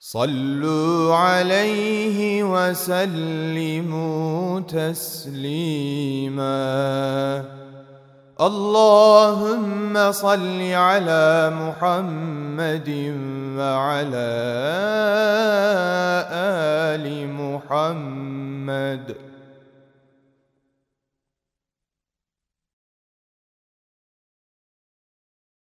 صلوا عليه وسلموا تسليما. اللهم صل على محمد وعلى آل محمد.